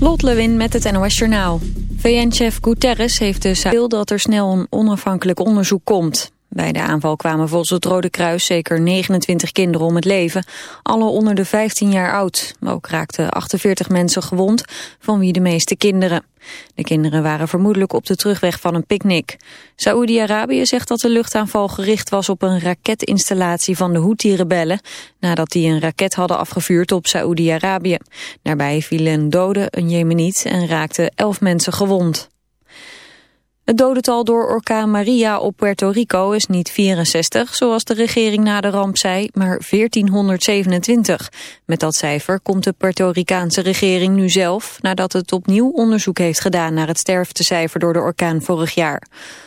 Lot Lewin met het NOS Journaal. VN-chef Guterres heeft de wil dat er snel een onafhankelijk onderzoek komt. Bij de aanval kwamen volgens het Rode Kruis zeker 29 kinderen om het leven, alle onder de 15 jaar oud. Ook raakten 48 mensen gewond, van wie de meeste kinderen. De kinderen waren vermoedelijk op de terugweg van een picknick. Saoedi-Arabië zegt dat de luchtaanval gericht was op een raketinstallatie van de Houthi-rebellen, nadat die een raket hadden afgevuurd op Saoedi-Arabië. Daarbij vielen een een Jemeniet en raakten 11 mensen gewond. Het dodental door orkaan Maria op Puerto Rico is niet 64, zoals de regering na de ramp zei, maar 1427. Met dat cijfer komt de Puerto Ricaanse regering nu zelf, nadat het opnieuw onderzoek heeft gedaan naar het sterftecijfer door de orkaan vorig jaar.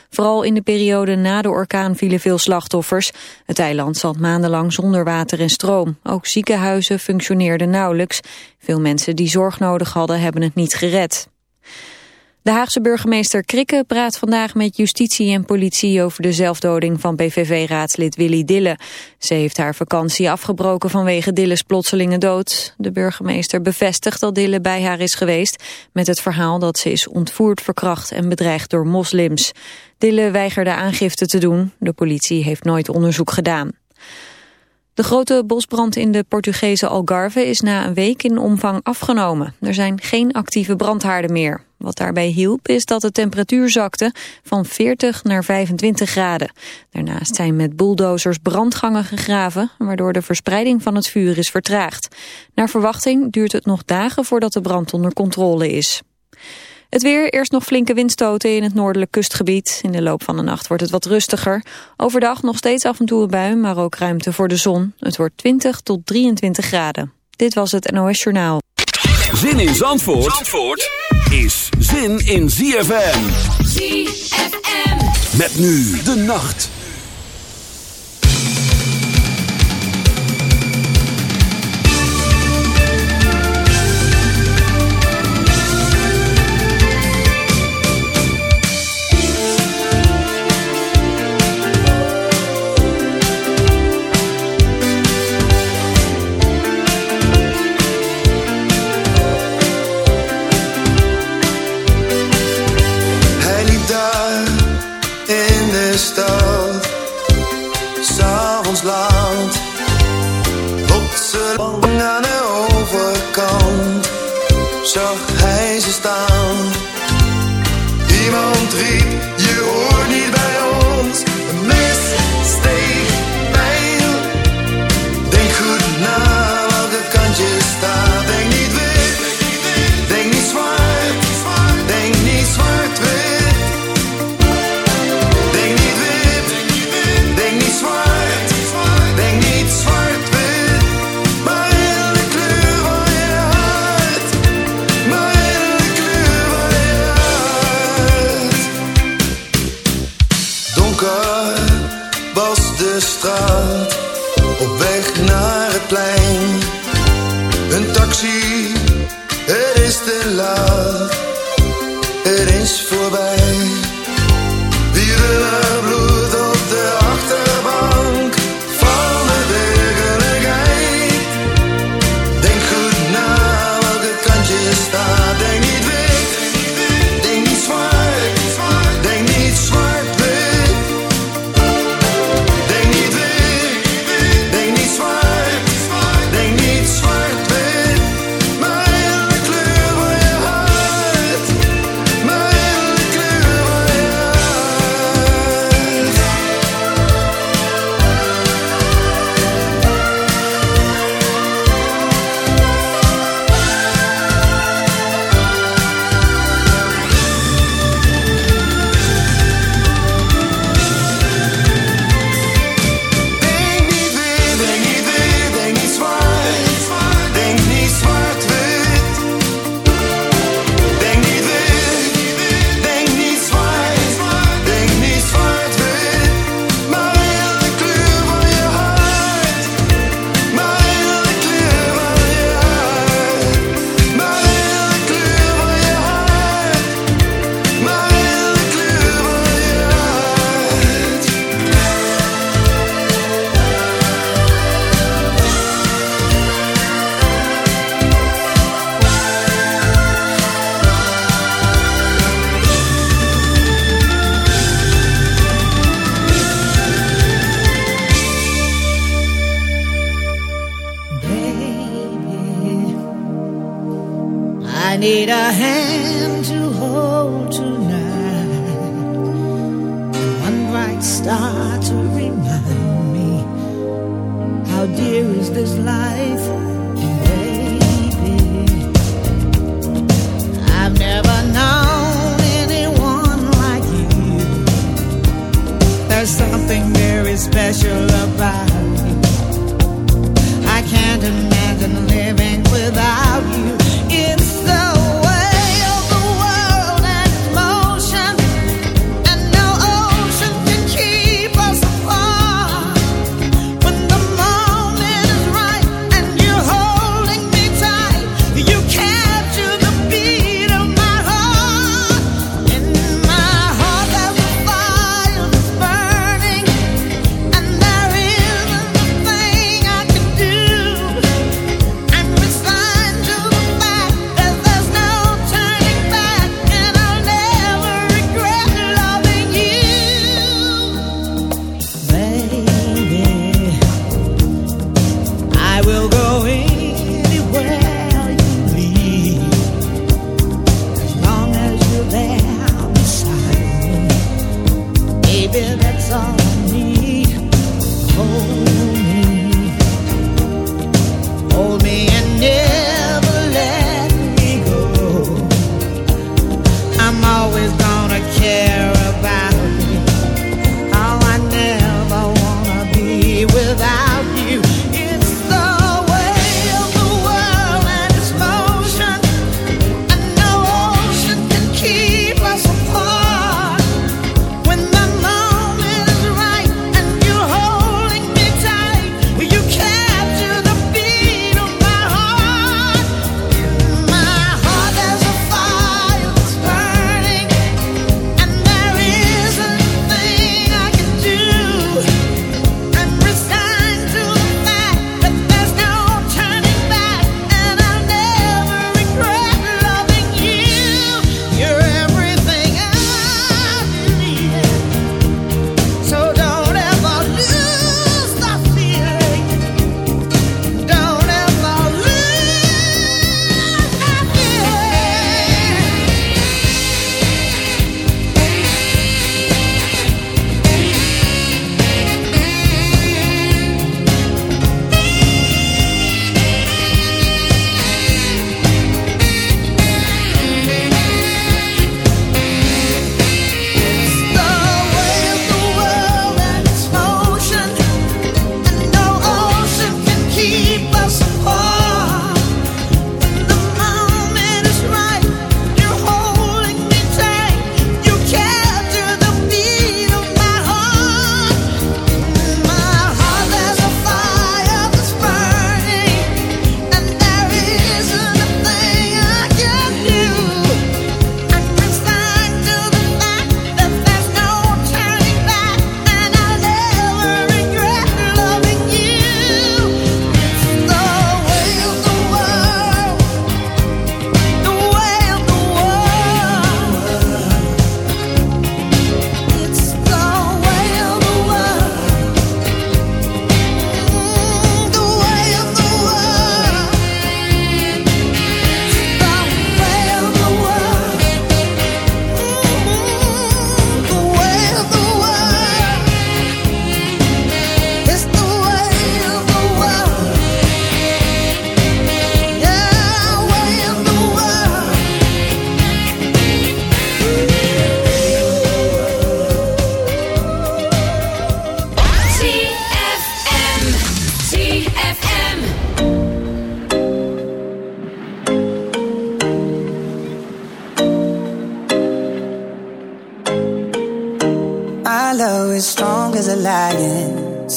Vooral in de periode na de orkaan vielen veel slachtoffers. Het eiland zat maandenlang zonder water en stroom. Ook ziekenhuizen functioneerden nauwelijks. Veel mensen die zorg nodig hadden hebben het niet gered. De Haagse burgemeester Krikke praat vandaag met justitie en politie over de zelfdoding van PVV-raadslid Willy Dille. Ze heeft haar vakantie afgebroken vanwege Dille's plotselinge dood. De burgemeester bevestigt dat Dille bij haar is geweest met het verhaal dat ze is ontvoerd, verkracht en bedreigd door moslims. Dille weigerde aangifte te doen. De politie heeft nooit onderzoek gedaan. De grote bosbrand in de Portugese Algarve is na een week in omvang afgenomen. Er zijn geen actieve brandhaarden meer. Wat daarbij hielp is dat de temperatuur zakte van 40 naar 25 graden. Daarnaast zijn met bulldozers brandgangen gegraven, waardoor de verspreiding van het vuur is vertraagd. Naar verwachting duurt het nog dagen voordat de brand onder controle is. Het weer, eerst nog flinke windstoten in het noordelijk kustgebied. In de loop van de nacht wordt het wat rustiger. Overdag nog steeds af en toe een bui, maar ook ruimte voor de zon. Het wordt 20 tot 23 graden. Dit was het NOS Journaal. Zin in Zandvoort, Zandvoort is zin in ZFM. ZFM. Met nu de nacht. está, tem special about you. I can't imagine living without.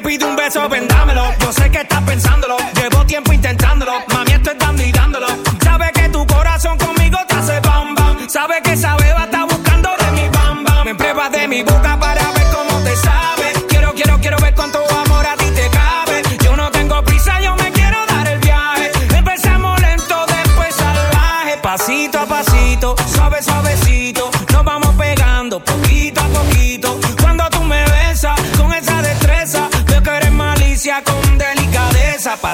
Te pido un beso, vendámelo. Yo sé que estás pensándolo. Llevo tiempo intentándolo.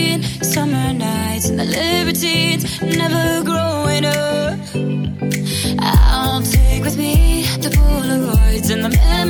teen, summer nights and the libertines, never growing up. I'll take with me the Polaroids and the memories.